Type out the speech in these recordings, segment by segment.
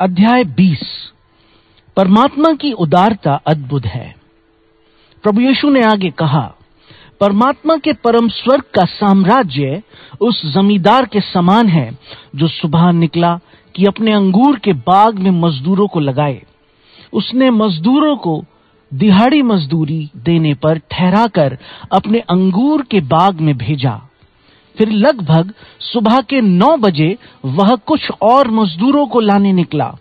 अध्याय 20 परमात्मा की उदारता अद्भुत है। प्रभु यीशु ने आगे कहा, परमात्मा के परम स्वर्ग का साम्राज्य उस जमींदार के समान है, जो सुबह निकला कि अपने अंगूर के बाग में मजदूरों को लगाए। उसने मजदूरों को दिहाड़ी मजदूरी देने पर ठहराकर अपने अंगूर के बाग में भेजा। फिर लगभग सुबह के नौ बजे वह कुछ और मजदूरों को लाने निकला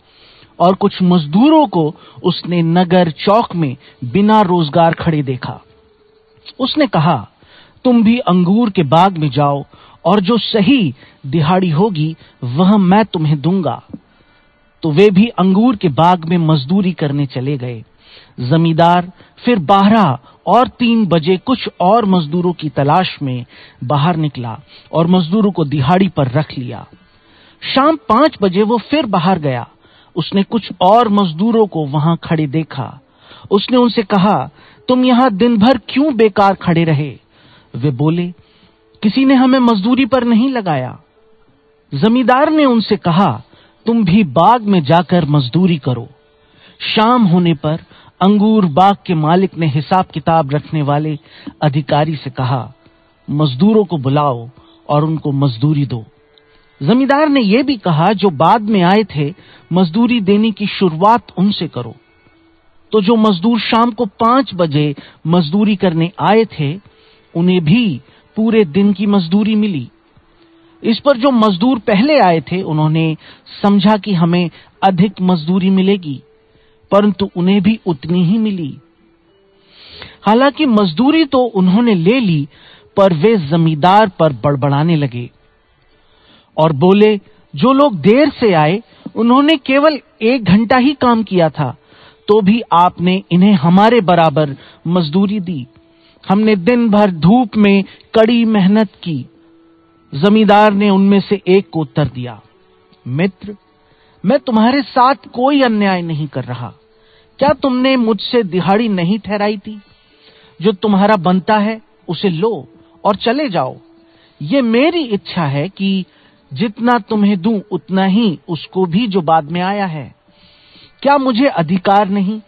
और कुछ मजदूरों को उसने नगर चौक में बिना रोज़गार खड़े देखा। उसने कहा, तुम भी अंगूर के बाग में जाओ और जो सही दिहाड़ी होगी वह मैं तुम्हें दूँगा। तो वे भी अंगूर के बाग में मजदूरी करने चले गए। जमींदार फिर बारह और तीन बजे कुछ और मजदूरों की तलाश में बाहर निकला और मजदूरों को दिहाड़ी पर रख लिया। शाम पाँच बजे वो फिर बाहर गया। उसने कुछ और मजदूरों को वहाँ खड़े देखा। उसने उनसे कहा, तुम यहाँ दिन भर क्यों बेकार खड़े रहे? वे बोले, किसी ने हमें मजदूरी पर नहीं लगाया। जमींदार ने उनसे कहा, तुम भी बाग में जाकर मजदूरी करो। शाम होने पर अंगूर बाग के मालिक ने हिसाब किताब रखने वाले अधिकारी से कहा, मजदूरों को बुलाओ और उनको मजदूरी दो। जमींदार ने यह भी कहा, जो बाद में आए थे, मजदूरी देने की शुरुआत उनसे करो। तो जो मजदूर शाम को पाँच बजे मजदूरी करने आए थे, उन्हें भी पूरे दिन की मजदूरी मिली। इस पर जो मजदूर पहले आए थे, उन्होंने समझा कि हमें अधिक मजदूरी मिलेगी। परंतु उन्हें भी उतनी ही मिली। हालाँकि मजदूरी तो उन्होंने ले ली, पर वे जमींदार पर बड़बड़ाने लगे और बोले, जो लोग देर से आए, उन्होंने केवल एक घंटा ही काम किया था तो भी आपने इन्हें हमारे बराबर मजदूरी दी। हमने दिन भर धूप में कड़ी मेहनत की। जमींदार ने उनमें से एक को उत्तर दिया, मित्र मैं तुम्हारे साथ कोई अन्याय नहीं कर रहा। क्या तुमने मुझसे दिहाड़ी नहीं ठहराई थी? जो तुम्हारा बनता है, उसे लो और चले जाओ। ये मेरी इच्छा है कि जितना तुम्हें दूँ, उतना ही उसको भी जो बाद में आया है। क्या मुझे अधिकार नहीं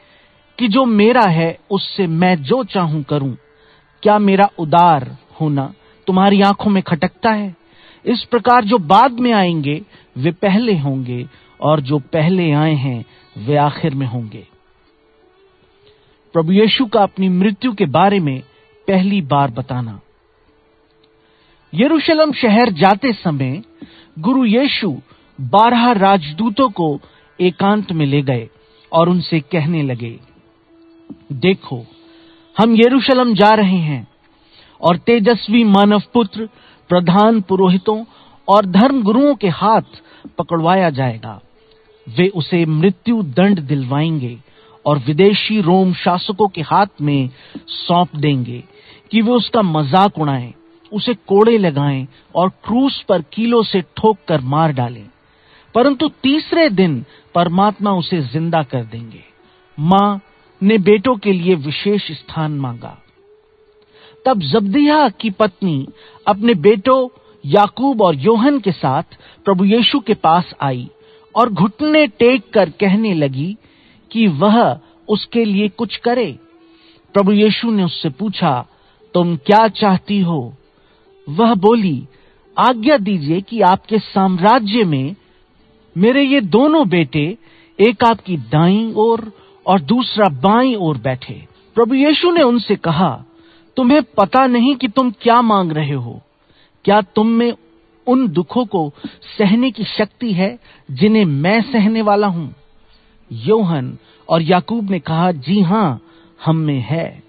कि जो मेरा है, उससे मैं जो चाहूँ करूँ? क्या मेरा उदार होना तुम्हारी आँखों में खटकता है? इस प्रकार जो बाद में आएँगे, वे पहले होंगे और जो पहले आए हैं, वे आखिर में होंगे। प्रभु यीशु का अपनी मृत्यु के बारे में पहली बार बताना। यरूशलेम शहर जाते समय गुरु यीशु बारह राजदूतों को एकांत में ले गए और उनसे कहने लगे, देखो, हम यरूशलेम जा रहे हैं और तेजस्वी मानव पुत्र, प्रधान पुरोहितों और धर्म गुरुओं के हाथ पकड़वाया जाएगा। वे उसे मृत्यु दंड दिलवाएँगे और विदेशी रोम शासकों के हाथ में सौंप देंगे कि वे उसका मज़ाक उड़ाएँ, उसे कोड़े लगाएँ और क्रूस पर कीलों से ठोक कर मार डालें। परंतु तीसरे दिन परमात्मा उसे ज़िंदा कर देंगे। माँ ने बेटों के लिए विशेष स्थान मांगा। तब जब्दिया की पत्नी अपने बेटों याकूब और योहन के साथ प्रभु यीशु के पास आई। और घुटने टेक कर कहने लगी कि वह उसके लिए कुछ करे। प्रभु यीशु ने उससे पूछा, तुम क्या चाहती हो? वह बोली, आज्ञा दीजिए कि आपके साम्राज्य में मेरे ये दोनों बेटे, एक आपकी दाई ओर और दूसरा बाई ओर बैठे। प्रभु यीशु ने उनसे कहा, तुम्हें पता नहीं कि तुम क्या मांग रहे हो। क्या तुम में उन दुखों को सहने की शक्ति है जिन्हें मैं सहने वाला हूँ। योहन और याकूब ने कहा, जी हाँ, हम में है।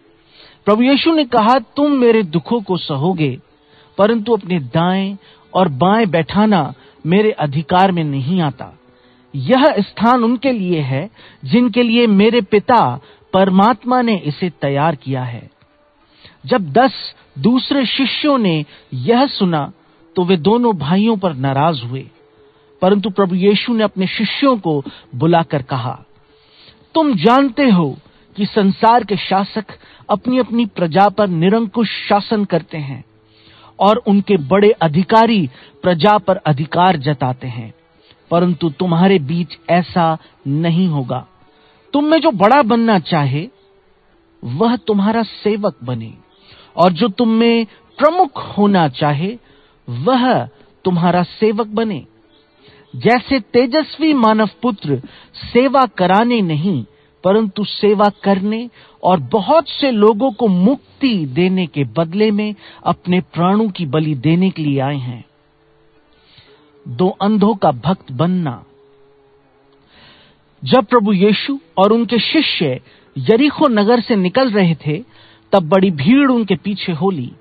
प्रभु यीशु ने कहा, तुम मेरे दुखों को सहोगे, परंतु अपने दाएँ और बाएँ बैठाना मेरे अधिकार में नहीं आता। यह स्थान उनके लिए है जिनके लिए मेरे पिता परमात्मा ने इसे तैयार किया है। जब दस दूसरे शिष्यों ने यह सुना तो वे दोनों भाइयों पर नाराज़ हुए। परंतु प्रभु यीशु ने अपने शिष्यों को बुलाकर कहा, तुम जानते हो कि संसार के शासक अपनी अपनी प्रजा पर निरंकुश शासन करते हैं और उनके बड़े अधिकारी प्रजा पर अधिकार जताते हैं। परंतु तुम्हारे बीच ऐसा नहीं होगा। तुम में जो बड़ा बनना चाहे, वह तुम्हारा सेवक बने और जो तुम में प्रमुख होना चाहे वह तुम्हारा सेवक बने। जैसे तेजस्वी मानव पुत्र सेवा कराने नहीं, परंतु सेवा करने और बहुत से लोगों को मुक्ति देने के बदले में अपने प्राणों की बलि देने के लिए आए हैं। दो अंधों का भक्त बनना। जब प्रभु यीशु और उनके शिष्य यरीखो नगर से निकल रहे थे, तब बड़ी भीड़ उनके पीछे हो ली।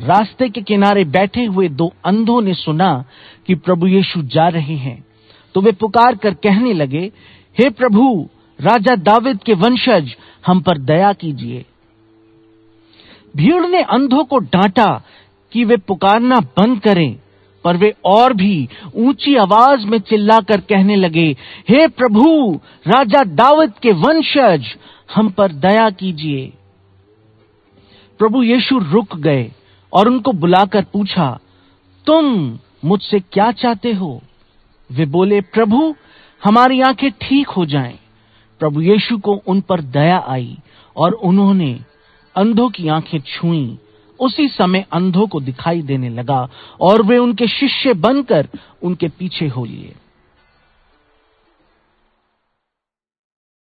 रास्ते के किनारे बैठे हुए दो अंधों ने सुना कि प्रभु यीशु जा रहे हैं। तो वे पुकार कर कहने लगे, हे प्रभु, राजा दाविद के वंशज, हम पर दया कीजिए। भीड़ ने अंधों को डांटा कि वे पुकारना बंद करें, पर वे और भी ऊँची आवाज़ में चिल्लाकर कहने लगे, हे प्रभु, राजा दावत के वंशज, हम पर दया कीजिए। प्रभु यीशु रुक गए। और उनको बुलाकर पूछा, तुम मुझसे क्या चाहते हो? वे बोले, प्रभु, हमारी आँखें ठीक हो जाएँ। प्रभु यीशु को उन पर दया आई और उन्होंने अंधों की आँखें छुई। उसी समय अंधों को दिखाई देने लगा और वे उनके शिष्य बनकर उनके पीछे हो लिए।